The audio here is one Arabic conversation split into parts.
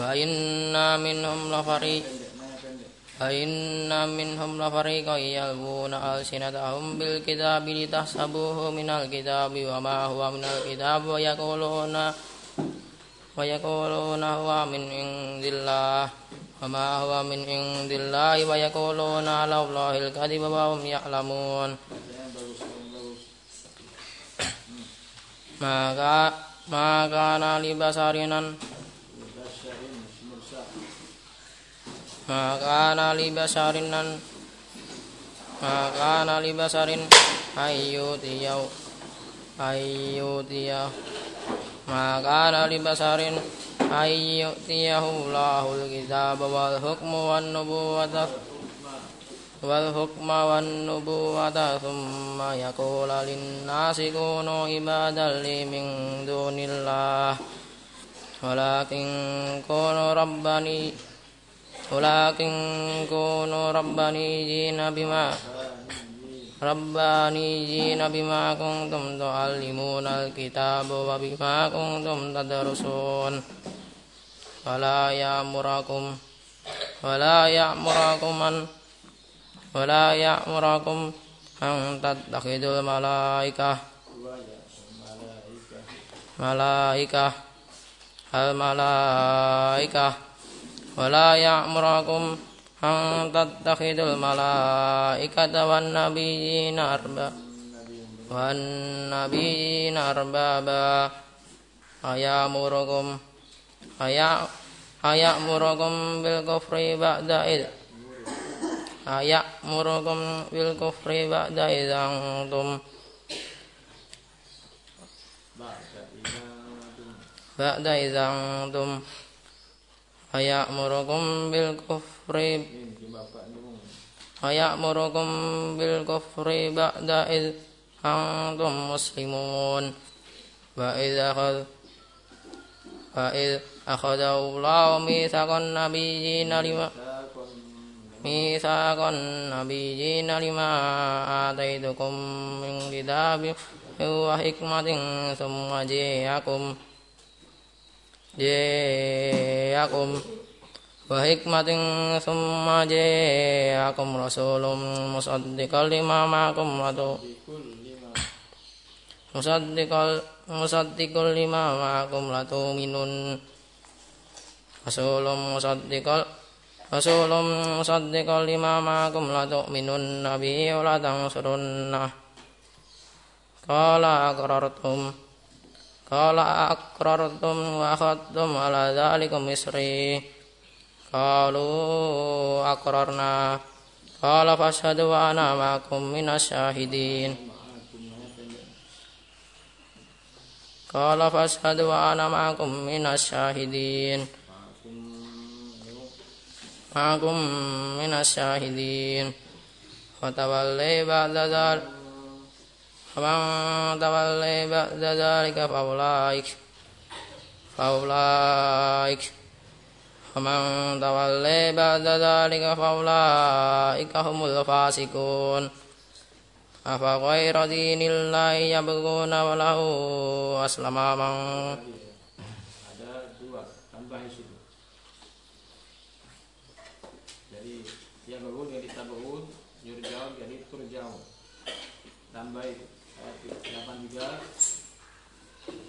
وإن منهم لفريق وإن منهم لفريقا يلوون ألسنتهم بالكتاب لتحسبوه من الكتاب وما هو من الكتاب ويقولون ويقولون هو من عند الله وما هو من عند الله ويقولون على الله الكذب وهم يعلمون maka maka nali basarinan maka nali basarinan maka nali basarin ayyutiyau ayyutiyau maka nali basarin ayyutiyahu lahul kitab wal hukmu wan nubuwata والحكم والنبوة ثم يقول للناس كونوا عبادا لي من دون الله ولكن كونوا ربني ولكن كونوا ربانيين بما ربانيين بما كنتم تعلمون الكتاب وبما كنتم تدرسون ولا يأمركم ولا يأمركم أن ولا يأمركم أن تتخذوا الملائكة ملائكة الملائكة ولا يأمركم أن تتخذوا الملائكة والنبيين أربابا والنبيين أربابا أيأمركم أيأمركم بالكفر بعد إذ aya'murukum bil kufri ba'da idza antum ba'da idza Ayakmurukum bil kufri Ayakmurukum bil kufri ba'da id antum muslimun. Wa id akhad Wa id akhadallahu mithaqan nabiyyina lima Mithaqan nabiyyina lima ataitukum min kitabin wa hikmatin summa ji'akum. جاءكم وحكمة ثم جاءكم رسول مصدق لما معكم مصدق مصدق لما معكم لتؤمنون رسول مصدق رسول مصدق لما معكم لتؤمنن به ولتنصرنه قال أقررتم قال أقررتم وأخذتم على ذلك مصري. قالوا أقررنا. قال فاشهدوا وأنا معكم من الشاهدين. قال فاشهدوا وأنا معكم من الشاهدين. معكم من الشاهدين. وتولي بعد ذلك. ومن تولي بعد ذلك فأولئك فأولئك ومن تولي بعد ذلك فأولئك هم الفاسقون أفغير دين الله يبغون وله أسلم من apa kau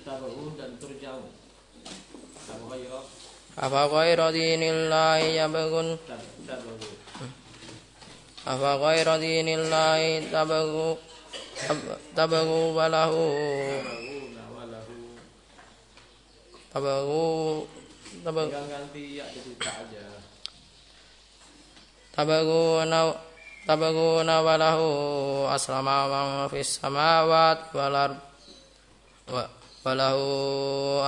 tabu'un dan turja'un Abu apa kau dinillahi tabegu tabegu dinillahi walahu ganti ya تبغون وله أسلم من في السماوات والأرض وله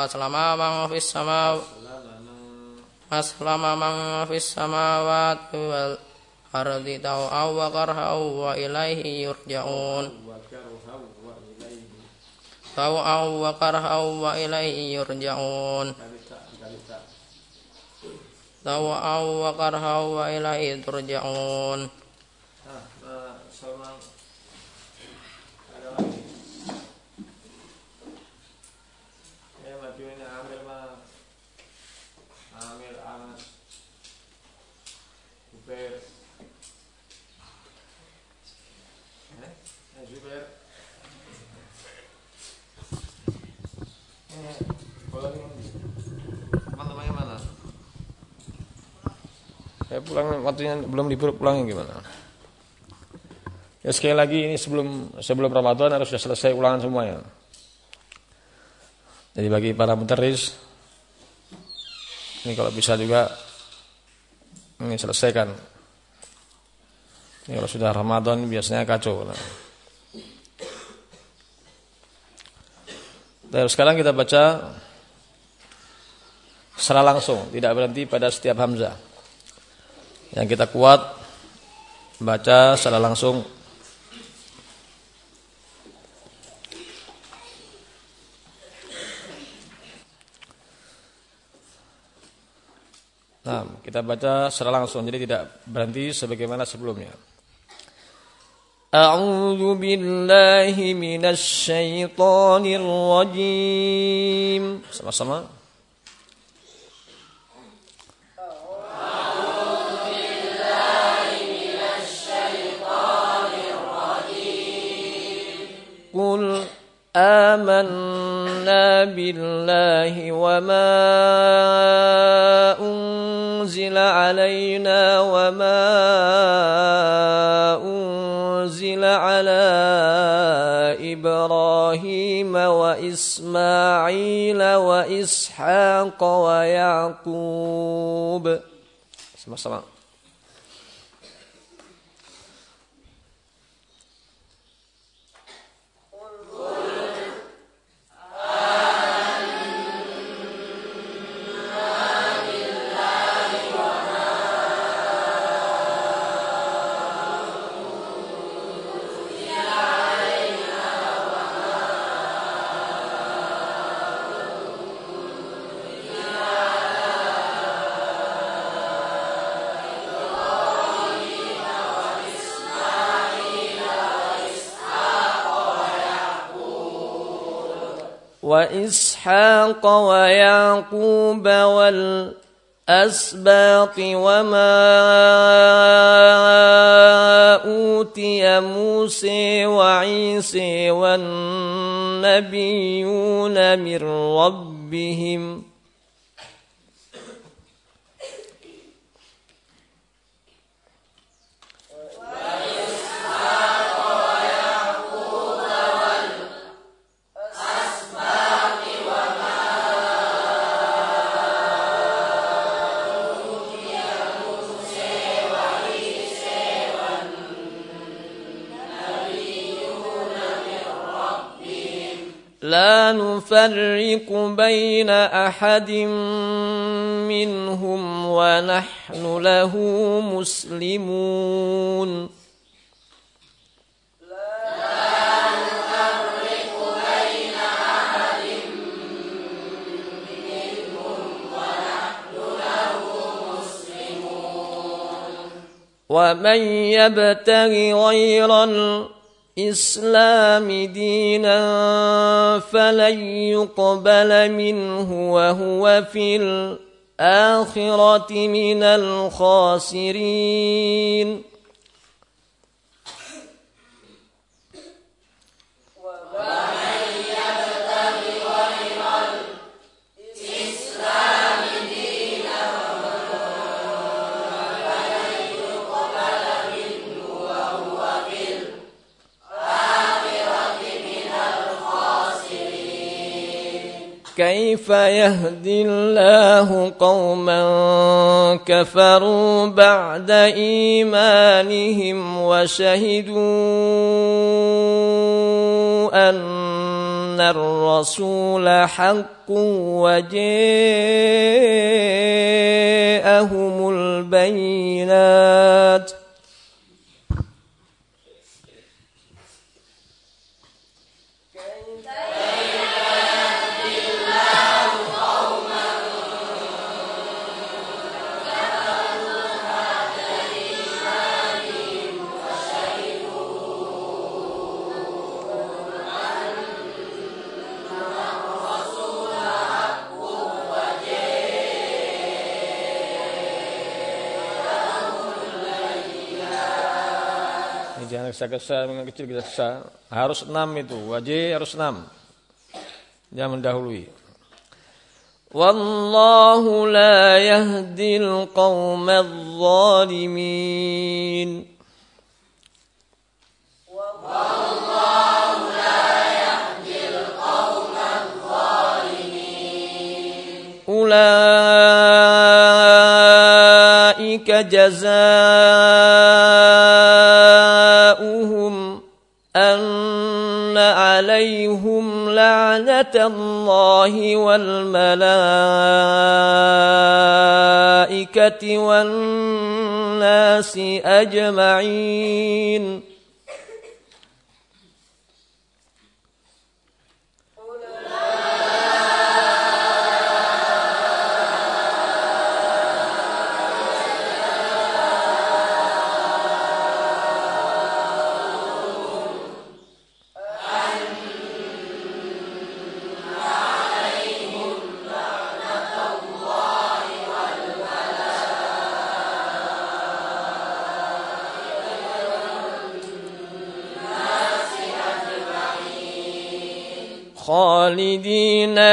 أسلم من في السماوات أسلم من في السماوات والأرض طوعا وكرها وإليه يرجعون طوعا وكرها وإليه يرجعون طوعا وكرها وإليه ترجعون pulang waktunya belum libur pulangnya gimana? Ya sekali lagi ini sebelum sebelum Ramadan harus sudah selesai ulangan semuanya. Jadi bagi para muteris ini kalau bisa juga ini selesaikan. Ini kalau sudah Ramadan biasanya kacau. Nah. Dan sekarang kita baca secara langsung, tidak berhenti pada setiap hamzah. Yang kita kuat baca secara langsung Nah, kita baca secara langsung jadi tidak berhenti sebagaimana sebelumnya. A'udzu billahi minasy syaithanir rajim. Sama-sama. قل آمنا بالله وما أنزل علينا وما أنزل على إبراهيم وإسماعيل وإسحاق ويعقوب. Sama-sama وإسحاق ويعقوب والأسباط وما أوتي موسى وعيسى والنبيون من ربهم لا نفرق بين أحد منهم ونحن له مسلمون. ومن يبتغ غير الإسلام دينا فلن يقبل منه وهو في الآخرة من الخاسرين. كيف يهدي الله قوما كفروا بعد إيمانهم وشهدوا أن الرسول حق وجاءهم البينات gesa-gesa mengecil gesa harus enam itu wajib harus enam. Yang mendahului. Wallahu la yahdil qawmal zalimin. Wallahu la yahdil qawmal zalimin. Ulaika عليهم لعنة الله والملائكة والناس أجمعين.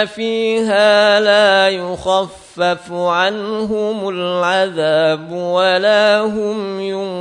فيها لا يخفف عنهم العذاب ولا هم ينظرون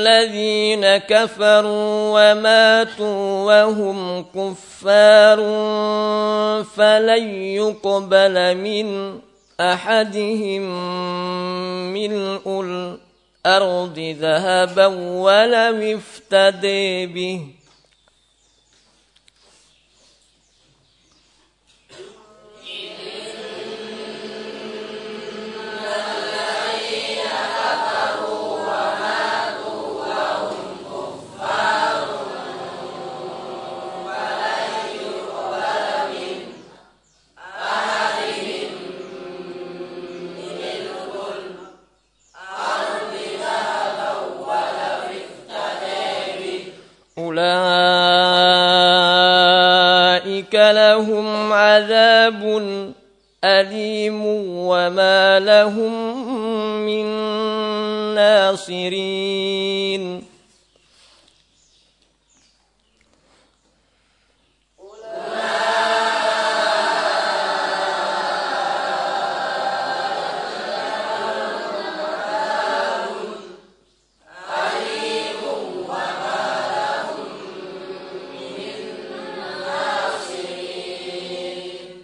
الذين كفروا وماتوا وهم كفار فلن يقبل من أحدهم ملء الأرض ذهبا ولم افتدي به.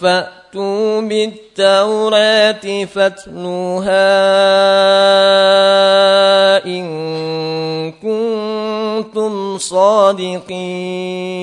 فأتوا بالتوراة فاتلوها إن كنتم صادقين.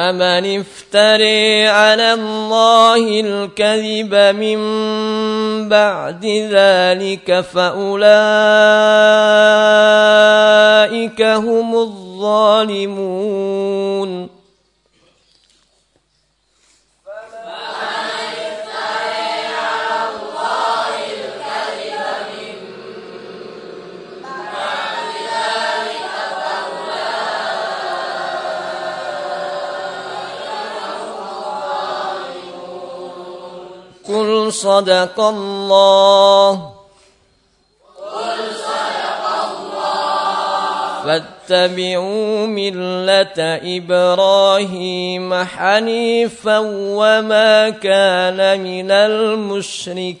فمن افتري على الله الكذب من بعد ذلك فأولئك هم الظالمون قل صدق الله فاتبعوا ملة إبراهيم حنيفا وما كان من المشركين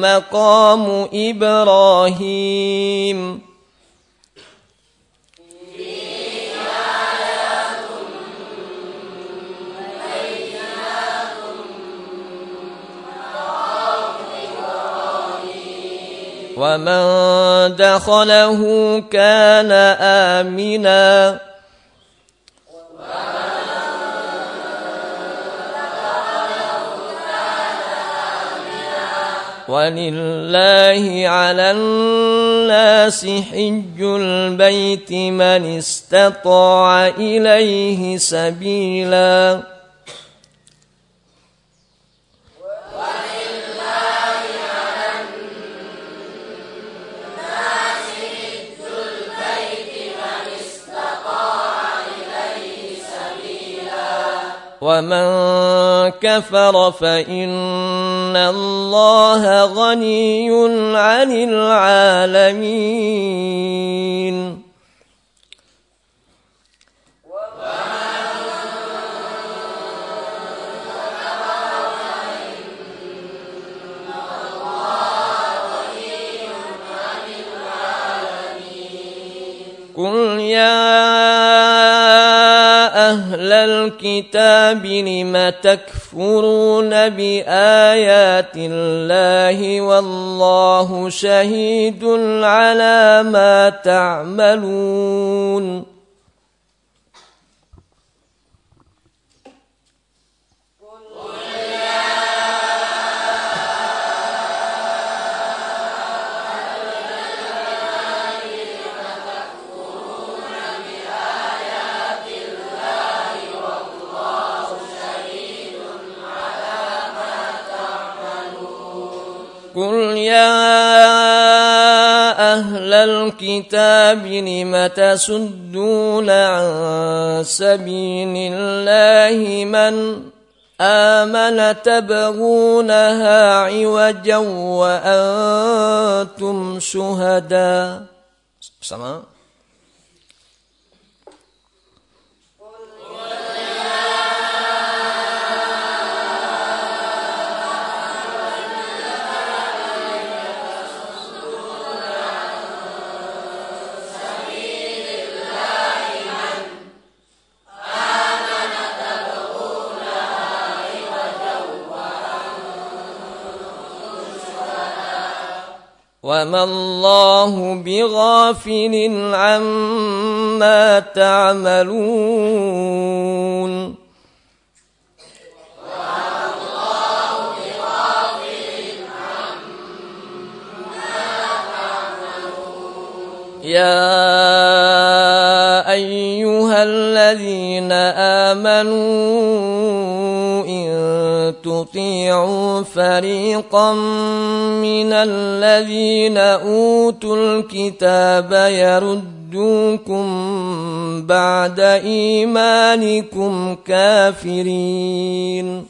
مقام إبراهيم. ومن دخله كان آمناً. ولله على الناس حج البيت من استطاع إليه سبيلا ومن كفر فإن الله غني عن العالمين الكتاب لم تكفرون بآيات الله والله شهيد على ما تعملون قل يا أهل الكتاب لم تسدون عن سبيل الله من آمن تبغونها عوجا وأنتم شهداء. وما الله بغافل عما تعملون يا أيها الذين آمنوا تطيعوا فريقا من الذين أوتوا الكتاب يردوكم بعد إيمانكم كافرين.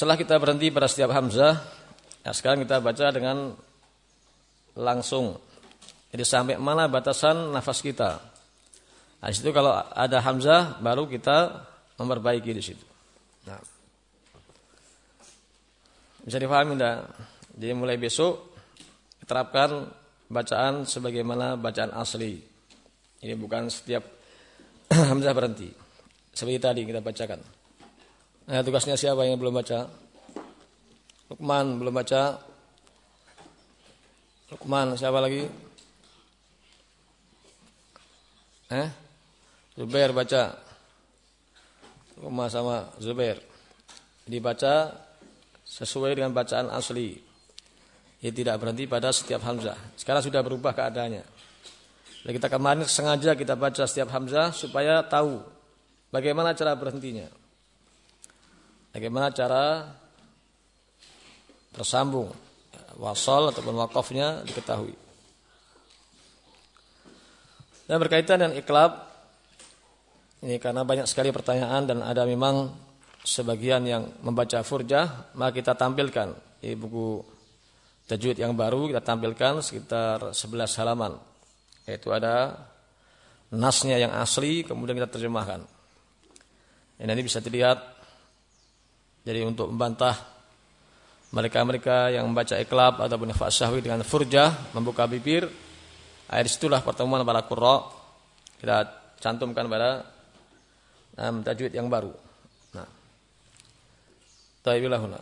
Setelah kita berhenti pada setiap hamzah, ya sekarang kita baca dengan langsung. Jadi sampai mana batasan nafas kita. Nah, situ kalau ada hamzah baru kita memperbaiki di situ. Nah. Bisa difahami enggak? Jadi mulai besok terapkan bacaan sebagaimana bacaan asli. Ini bukan setiap hamzah berhenti. Seperti tadi kita bacakan. Nah, tugasnya siapa yang belum baca? Lukman belum baca. Lukman siapa lagi? Eh? Zubair baca. Lukman sama Zubair. Dibaca sesuai dengan bacaan asli. Ya tidak berhenti pada setiap hamzah. Sekarang sudah berubah keadaannya. Kita kemarin sengaja kita baca setiap hamzah supaya tahu bagaimana cara berhentinya. Bagaimana cara tersambung wasal ataupun wakafnya diketahui. Dan berkaitan dengan iklab ini karena banyak sekali pertanyaan dan ada memang sebagian yang membaca furjah, maka kita tampilkan di buku tajwid yang baru kita tampilkan sekitar 11 halaman. Yaitu ada nasnya yang asli kemudian kita terjemahkan. Ini bisa dilihat jadi untuk membantah mereka-mereka yang membaca iklab ataupun ikhfa syahwi dengan furjah, membuka bibir, air situlah pertemuan para qurra kita cantumkan pada um, tajwid yang baru. Nah. Taibilahun